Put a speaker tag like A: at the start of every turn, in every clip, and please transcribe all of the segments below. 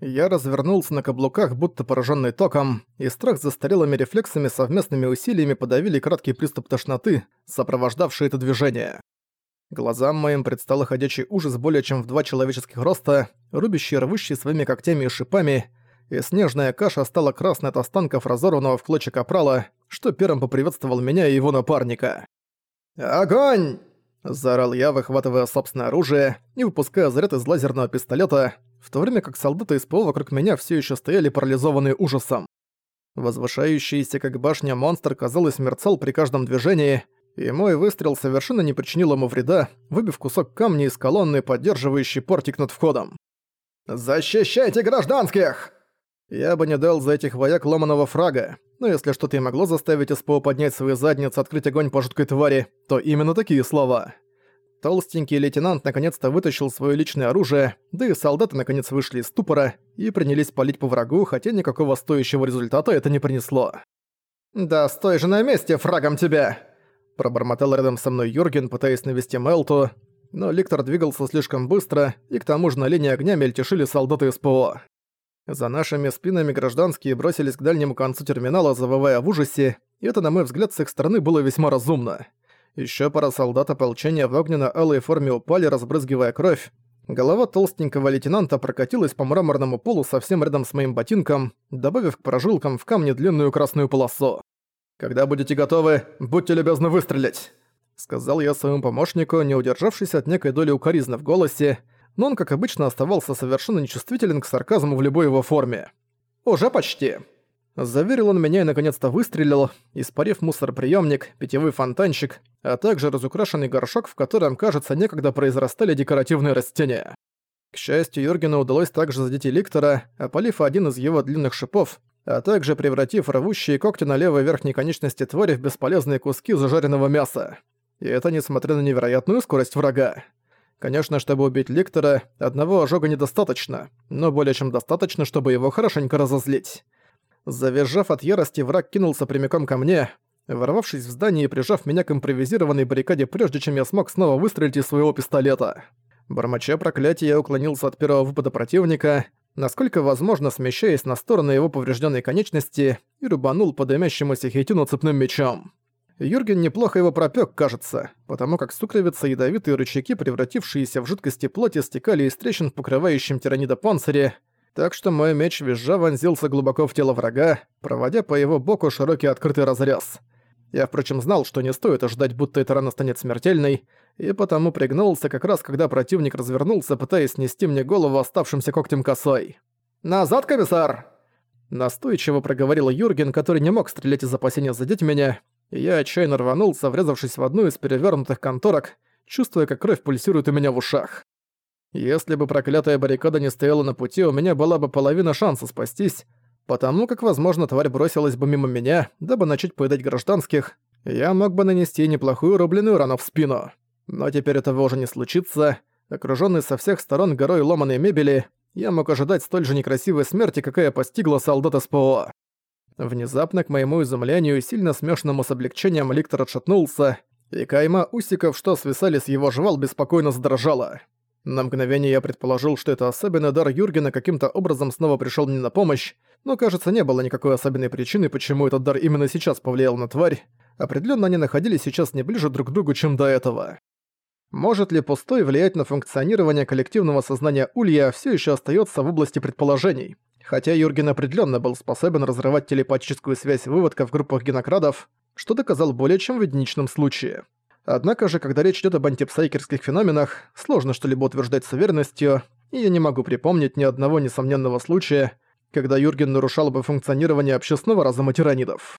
A: Я развернулся на каблуках, будто пораженный током, и страх застарелыми рефлексами совместными усилиями подавили краткий приступ тошноты, сопровождавший это движение. Глазам моим предстал ходячий ужас более чем в два человеческих роста, рубящий рвущий своими когтями и шипами, и снежная каша стала красной от останков разорванного в клочья капрала, что первым поприветствовал меня и его напарника. «Огонь!» – заорал я, выхватывая собственное оружие и выпуская заряд из лазерного пистолета, в то время как солдаты из ПО вокруг меня все еще стояли парализованные ужасом. Возвышающийся как башня монстр, казалось, мерцал при каждом движении, и мой выстрел совершенно не причинил ему вреда, выбив кусок камня из колонны, поддерживающей портик над входом. «Защищайте гражданских!» Я бы не дал за этих вояк ломаного фрага, но если что-то и могло заставить СПО поднять свои задницы, открыть огонь по жуткой твари, то именно такие слова. Толстенький лейтенант наконец-то вытащил свое личное оружие, да и солдаты наконец вышли из ступора и принялись палить по врагу, хотя никакого стоящего результата это не принесло. «Да стой же на месте, фрагом тебя!» Пробормотал рядом со мной Юрген, пытаясь навести Мелту, но Ликтор двигался слишком быстро, и к тому же на линии огня мельтешили солдаты СПО. За нашими спинами гражданские бросились к дальнему концу терминала, завывая в ужасе, и это, на мой взгляд, с их стороны было весьма разумно. Еще пара солдат ополчения в огненно-алой форме упали, разбрызгивая кровь. Голова толстенького лейтенанта прокатилась по мраморному полу совсем рядом с моим ботинком, добавив к прожилкам в камне длинную красную полосу. «Когда будете готовы, будьте любезны выстрелить!» Сказал я своему помощнику, не удержавшись от некой доли укоризны в голосе, но он, как обычно, оставался совершенно нечувствителен к сарказму в любой его форме. «Уже почти!» Заверил он меня и наконец-то выстрелил, испарив мусороприемник, питьевой фонтанчик, а также разукрашенный горшок, в котором, кажется, некогда произрастали декоративные растения. К счастью, Юргену удалось также задеть и Ликтора, опалив один из его длинных шипов, а также превратив рвущие когти на левой верхней конечности твари в бесполезные куски зажаренного мяса. И это несмотря на невероятную скорость врага. Конечно, чтобы убить Ликтора, одного ожога недостаточно, но более чем достаточно, чтобы его хорошенько разозлить. Завизжав от ярости, враг кинулся прямиком ко мне, ворвавшись в здание и прижав меня к импровизированной баррикаде, прежде чем я смог снова выстрелить из своего пистолета. Бормоча проклятие, я уклонился от первого выпада противника, насколько возможно смещаясь на сторону его поврежденной конечности и рубанул по дымящемуся хитину цепным мечом. Юрген неплохо его пропёк, кажется, потому как сукровица и ядовитые рычаги, превратившиеся в жидкости плоти, стекали из трещин в покрывающем тиранида панцире, так что мой меч визжа вонзился глубоко в тело врага, проводя по его боку широкий открытый разрез. Я, впрочем, знал, что не стоит ожидать, будто эта рана станет смертельной, и потому пригнулся как раз, когда противник развернулся, пытаясь снести мне голову оставшимся когтем косой. «Назад, комиссар!» Настойчиво проговорил Юрген, который не мог стрелять из опасения задеть меня, и я отчаянно рванулся, врезавшись в одну из перевернутых конторок, чувствуя, как кровь пульсирует у меня в ушах. Если бы проклятая баррикада не стояла на пути, у меня была бы половина шанса спастись, потому как, возможно, тварь бросилась бы мимо меня, дабы начать поедать гражданских, я мог бы нанести неплохую рубленую рану в спину. Но теперь этого уже не случится. Окружённый со всех сторон горой ломаной мебели, я мог ожидать столь же некрасивой смерти, какая постигла солдата СПО. Внезапно, к моему изумлению сильно смешанному с облегчением, Ликтор отшатнулся, и кайма усиков, что свисали с его жвал, беспокойно задрожала. На мгновение я предположил, что это особенный дар Юргена каким-то образом снова пришел мне на помощь, но, кажется, не было никакой особенной причины, почему этот дар именно сейчас повлиял на тварь. Определенно они находились сейчас не ближе друг к другу, чем до этого. Может ли пустой влиять на функционирование коллективного сознания Улья все еще остается в области предположений? Хотя Юрген определенно был способен разрывать телепатическую связь выводка в группах генокрадов, что доказал более чем в единичном случае. Однако же, когда речь идет об антипсайкерских феноменах, сложно что-либо утверждать с уверенностью, и я не могу припомнить ни одного несомненного случая, когда Юрген нарушал бы функционирование общественного разума тиранидов.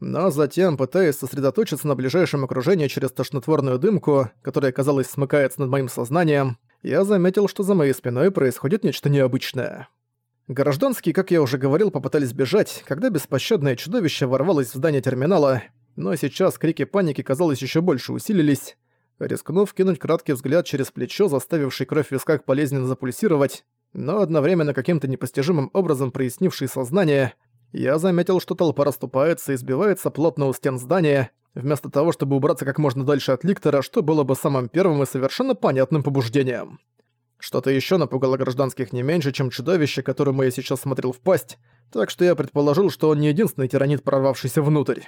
A: Но затем, пытаясь сосредоточиться на ближайшем окружении через тошнотворную дымку, которая, казалось, смыкается над моим сознанием, я заметил, что за моей спиной происходит нечто необычное. Гражданские, как я уже говорил, попытались бежать, когда беспощадное чудовище ворвалось в здание терминала но сейчас крики паники, казалось, еще больше усилились. Рискнув кинуть краткий взгляд через плечо, заставивший кровь в висках болезненно запульсировать, но одновременно каким-то непостижимым образом прояснивший сознание, я заметил, что толпа расступается и сбивается плотно у стен здания, вместо того, чтобы убраться как можно дальше от Ликтора, что было бы самым первым и совершенно понятным побуждением. Что-то еще напугало гражданских не меньше, чем чудовище, которому я сейчас смотрел в пасть, так что я предположил, что он не единственный тиранит, прорвавшийся внутрь.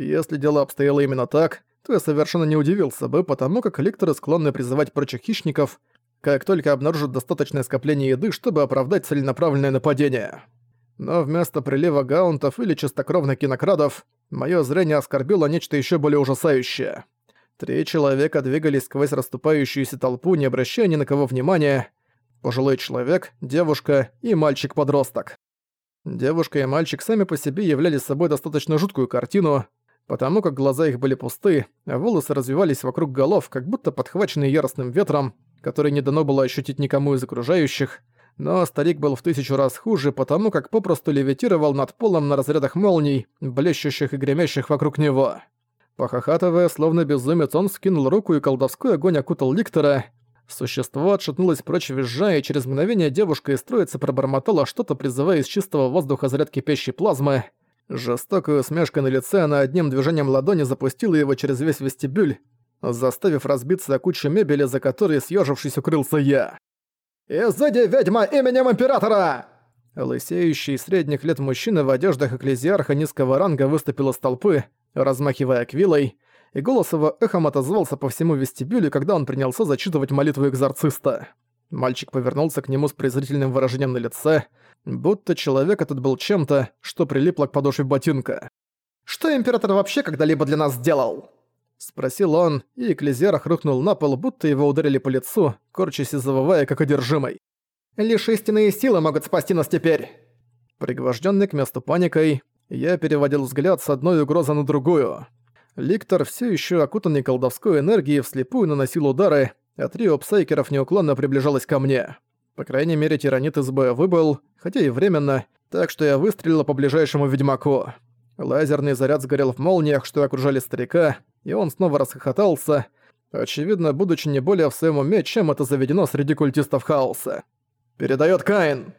A: Если дело обстояло именно так, то я совершенно не удивился бы, потому как лекторы склонны призывать прочих хищников, как только обнаружат достаточное скопление еды, чтобы оправдать целенаправленное нападение. Но вместо прилива гаунтов или чистокровных кинокрадов, мое зрение оскорбило нечто еще более ужасающее. Три человека двигались сквозь расступающуюся толпу, не обращая ни на кого внимания. Пожилой человек, девушка и мальчик-подросток. Девушка и мальчик сами по себе являли собой достаточно жуткую картину, потому как глаза их были пусты, а волосы развивались вокруг голов, как будто подхваченные яростным ветром, который не дано было ощутить никому из окружающих, но старик был в тысячу раз хуже, потому как попросту левитировал над полом на разрядах молний, блещущих и гремящих вокруг него. Похохатывая, словно безумец, он скинул руку и колдовской огонь окутал Ликтора. Существо отшатнулось прочь визжа, и через мгновение девушка из троицы пробормотала что-то, призывая из чистого воздуха заряд кипящей плазмы. Жестокую усмешкой на лице она одним движением ладони запустила его через весь вестибюль, заставив разбиться о кучу мебели, за которой съежившись укрылся я. «Изыди, ведьма, именем Императора!» Лысеющий средних лет мужчина в одеждах экклезиарха низкого ранга выступил из толпы, размахивая квилой, и голос его эхом отозвался по всему вестибюлю, когда он принялся зачитывать молитву экзорциста. Мальчик повернулся к нему с презрительным выражением на лице, будто человек этот был чем-то, что прилипло к подошве ботинка. «Что Император вообще когда-либо для нас сделал?» Спросил он, и Экклезиарх рухнул на пол, будто его ударили по лицу, корчась и завывая, как одержимый. «Лишь истинные силы могут спасти нас теперь!» Пригвожденный к месту паникой, я переводил взгляд с одной угрозы на другую. Ликтор, все еще окутанный колдовской энергией, вслепую наносил удары, а трио псайкеров неуклонно приближалось ко мне. По крайней мере, тиранит из боя выбыл, хотя и временно, так что я выстрелил по ближайшему ведьмаку. Лазерный заряд сгорел в молниях, что окружали старика, и он снова расхохотался, очевидно, будучи не более в своем уме, чем это заведено среди культистов хаоса. «Передает Каин!»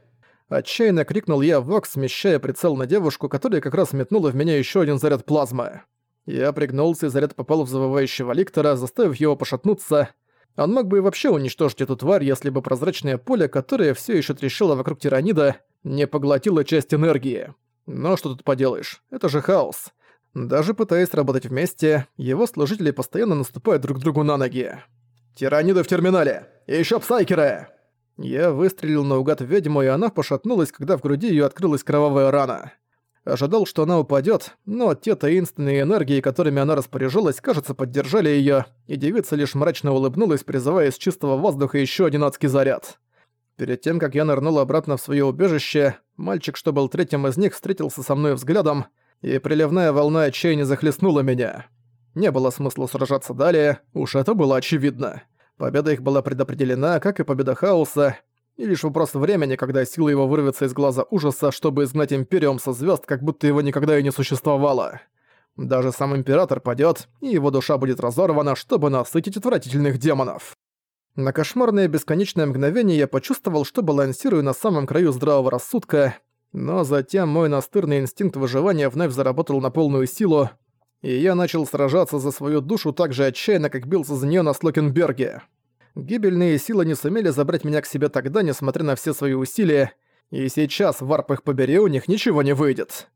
A: Отчаянно крикнул я в Вокс, смещая прицел на девушку, которая как раз метнула в меня еще один заряд плазмы. Я пригнулся, и заряд попал в завывающего ликтора, заставив его пошатнуться. Он мог бы и вообще уничтожить эту тварь, если бы прозрачное поле, которое все еще трещало вокруг тиранида, не поглотило часть энергии. Но что тут поделаешь, это же хаос. Даже пытаясь работать вместе, его служители постоянно наступают друг другу на ноги. «Тираниды в терминале! И ещё псайкеры!» Я выстрелил наугад в ведьму, и она пошатнулась, когда в груди её открылась кровавая рана. Ожидал, что она упадёт, но те таинственные энергии, которыми она распоряжалась, кажется, поддержали её, и девица лишь мрачно улыбнулась, призывая из чистого воздуха ещё один адский заряд. Перед тем, как я нырнул обратно в своё убежище, мальчик, что был третьим из них, встретился со мной взглядом, и приливная волна отчаяния захлестнула меня. Не было смысла сражаться далее, уж это было очевидно. Победа их была предопределена, как и победа Хаоса, и лишь вопрос времени, когда сила его вырвется из глаза ужаса, чтобы изгнать Империум со звезд, как будто его никогда и не существовало. Даже сам Император падет, и его душа будет разорвана, чтобы насытить отвратительных демонов. На кошмарное бесконечное мгновение я почувствовал, что балансирую на самом краю здравого рассудка, но затем мой настырный инстинкт выживания вновь заработал на полную силу, и я начал сражаться за свою душу так же отчаянно, как бился за нее на Слокенберге. Гибельные силы не сумели забрать меня к себе тогда, несмотря на все свои усилия, и сейчас, варп их побери, у них ничего не выйдет.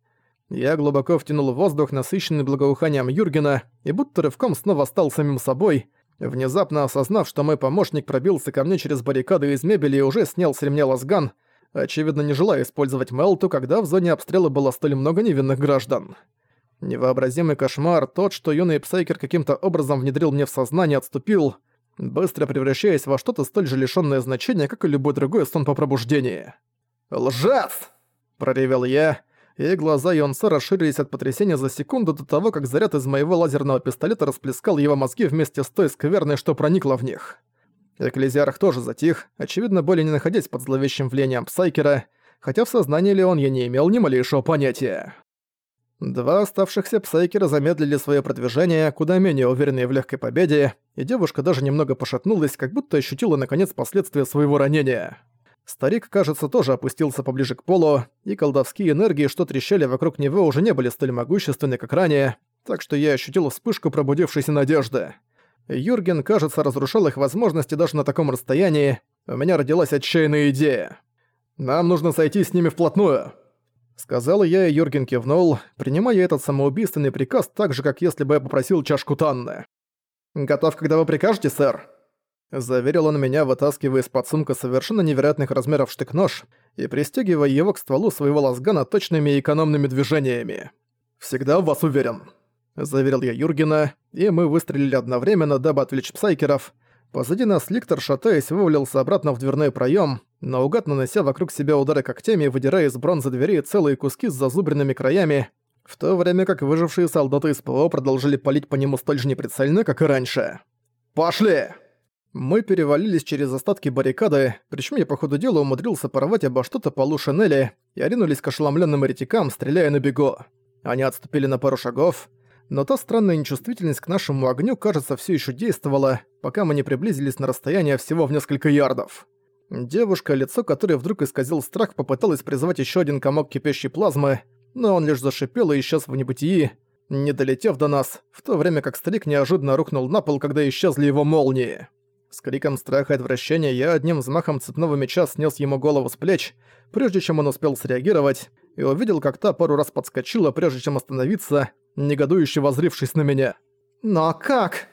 A: Я глубоко втянул воздух, насыщенный благоуханием Юргена, и будто рывком снова стал самим собой, внезапно осознав, что мой помощник пробился ко мне через баррикады из мебели и уже снял с ремня лазган, очевидно не желая использовать Мелту, когда в зоне обстрела было столь много невинных граждан. Невообразимый кошмар, тот, что юный Псайкер каким-то образом внедрил мне в сознание, отступил, быстро превращаясь во что-то столь же лишённое значения, как и любой другой сон по пробуждении. «Лжец!» – проревел я, и глаза Йонса расширились от потрясения за секунду до того, как заряд из моего лазерного пистолета расплескал его мозги вместе с той скверной, что проникло в них. Экклезиарх тоже затих, очевидно, более не находясь под зловещим влиянием Псайкера, хотя в сознании ли он я не имел ни малейшего понятия. Два оставшихся Псайкера замедлили свое продвижение, куда менее уверенные в легкой победе, и девушка даже немного пошатнулась, как будто ощутила наконец последствия своего ранения. Старик, кажется, тоже опустился поближе к полу, и колдовские энергии, что трещали вокруг него, уже не были столь могущественны, как ранее, так что я ощутил вспышку пробудившейся надежды. Юрген, кажется, разрушал их возможности даже на таком расстоянии, у меня родилась отчаянная идея. Нам нужно сойти с ними вплотную. Сказал я, и Юрген кивнул, принимая этот самоубийственный приказ так же, как если бы я попросил чашку Танны. «Готов, когда вы прикажете, сэр?» Заверил он меня, вытаскивая из-под сумка совершенно невероятных размеров штык-нож и пристегивая его к стволу своего лазгана точными и экономными движениями. «Всегда в вас уверен», — заверил я Юргена, и мы выстрелили одновременно, дабы отвлечь псайкеров. Позади нас Ликтор, шатаясь, вывалился обратно в дверной проем, наугад нанося вокруг себя удары когтями выдирая из бронзы двери целые куски с зазубренными краями, в то время как выжившие солдаты из ПО продолжили палить по нему столь же неприцельно, как и раньше. «Пошли!» Мы перевалились через остатки баррикады, причем я по ходу дела умудрился порвать обо что-то полу шинели и оринулись к ошеломленным ретикам, стреляя на бегу. Они отступили на пару шагов, но та странная нечувствительность к нашему огню, кажется, все еще действовала, пока мы не приблизились на расстояние всего в несколько ярдов. Девушка, лицо которой вдруг исказил страх, попыталась призвать еще один комок кипящей плазмы, но он лишь зашипел и исчез в небытии, не долетев до нас, в то время как старик неожиданно рухнул на пол, когда исчезли его молнии. С криком страха и отвращения я одним взмахом цепного меча снес ему голову с плеч, прежде чем он успел среагировать, и увидел, как та пару раз подскочила, прежде чем остановиться, негодующе возрившись на меня. «Но как?»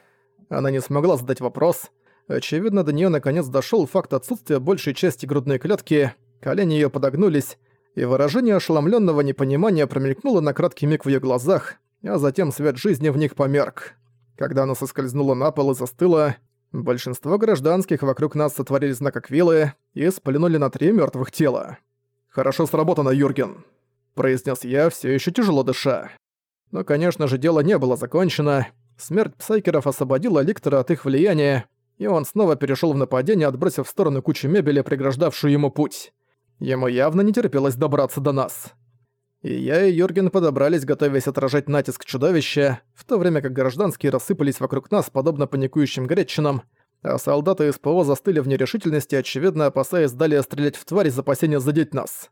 A: Она не смогла задать вопрос. Очевидно, до неё наконец дошёл факт отсутствия большей части грудной клетки, колени её подогнулись, и выражение ошеломлённого непонимания промелькнуло на краткий миг в её глазах, а затем свет жизни в них померк. Когда она соскользнула на пол и застыла, Большинство гражданских вокруг нас сотворили знак Аквилы и спалянули на три мёртвых тела. «Хорошо сработано, Юрген», — произнес я, все еще тяжело дыша. Но, конечно же, дело не было закончено. Смерть псайкеров освободила Ликтора от их влияния, и он снова перешел в нападение, отбросив в сторону кучу мебели, преграждавшую ему путь. Ему явно не терпелось добраться до нас. И я и Юрген подобрались, готовясь отражать натиск чудовища, в то время как гражданские рассыпались вокруг нас, подобно паникующим гречинам, а солдаты из ПО застыли в нерешительности, очевидно опасаясь далее стрелять в тварь из опасения задеть нас.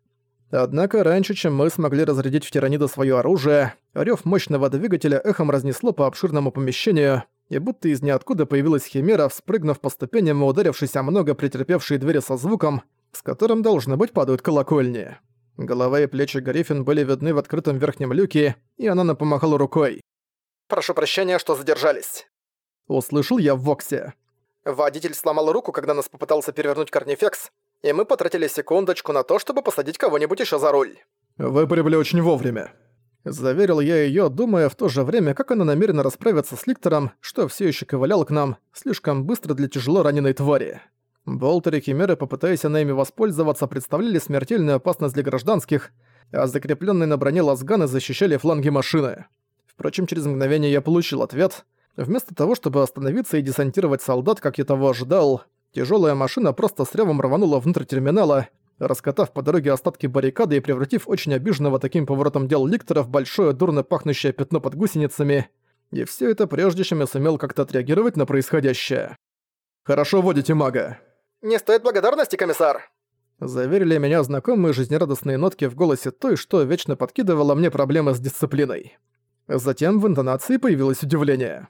A: Однако раньше, чем мы смогли разрядить в тиранида свое оружие, рёв мощного двигателя эхом разнесло по обширному помещению, и будто из ниоткуда появилась химера, вспрыгнув по ступеням и ударившись о много претерпевшие двери со звуком, с которым, должно быть, падают колокольни. Голова и плечи Гарифин были видны в открытом верхнем люке, и она напомахала рукой. «Прошу прощения, что задержались». Услышал я в Воксе. Водитель сломал руку, когда нас попытался перевернуть Корнифекс, и мы потратили секундочку на то, чтобы посадить кого-нибудь еще за руль. «Вы прибыли очень вовремя», — заверил я ее, думая в то же время, как она намерена расправиться с Ликтором, что все еще ковылял к нам, слишком быстро для тяжело раненой твари. Болтеры и Химеры, попытаясь она ими воспользоваться, представляли смертельную опасность для гражданских, а закрепленные на броне лазганы защищали фланги машины. Впрочем, через мгновение я получил ответ. Вместо того, чтобы остановиться и десантировать солдат, как я того ожидал, тяжелая машина просто с ревом рванула внутрь терминала, раскатав по дороге остатки баррикады и превратив очень обиженного таким поворотом дел Ликтора в большое дурно пахнущее пятно под гусеницами. И все это прежде, чем я сумел как-то отреагировать на происходящее. «Хорошо водите мага», «Не стоит благодарности, комиссар!» Заверили меня знакомые жизнерадостные нотки в голосе той, что вечно подкидывала мне проблемы с дисциплиной. Затем в интонации появилось удивление.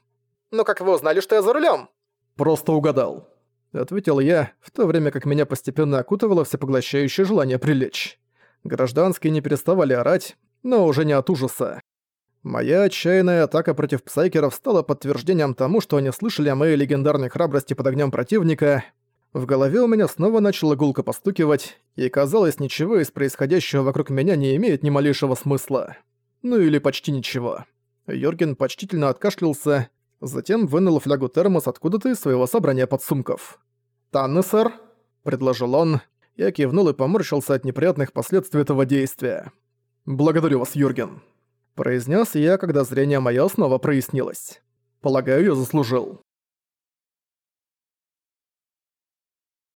A: «Ну как вы узнали, что я за рулем? «Просто угадал», — ответил я, в то время как меня постепенно окутывало всепоглощающее желание прилечь. Гражданские не переставали орать, но уже не от ужаса. Моя отчаянная атака против псайкеров стала подтверждением тому, что они слышали о моей легендарной храбрости под огнем противника — в голове у меня снова начало гулко постукивать, и казалось, ничего из происходящего вокруг меня не имеет ни малейшего смысла. Ну или почти ничего. Йорген почтительно откашлялся, затем вынул флягу термос откуда-то из своего собрания подсумков. «Танны, сэр?» – предложил он. Я кивнул и поморщился от неприятных последствий этого действия. «Благодарю вас, Юрген», – произнес я, когда зрение моё снова прояснилось. «Полагаю, я заслужил».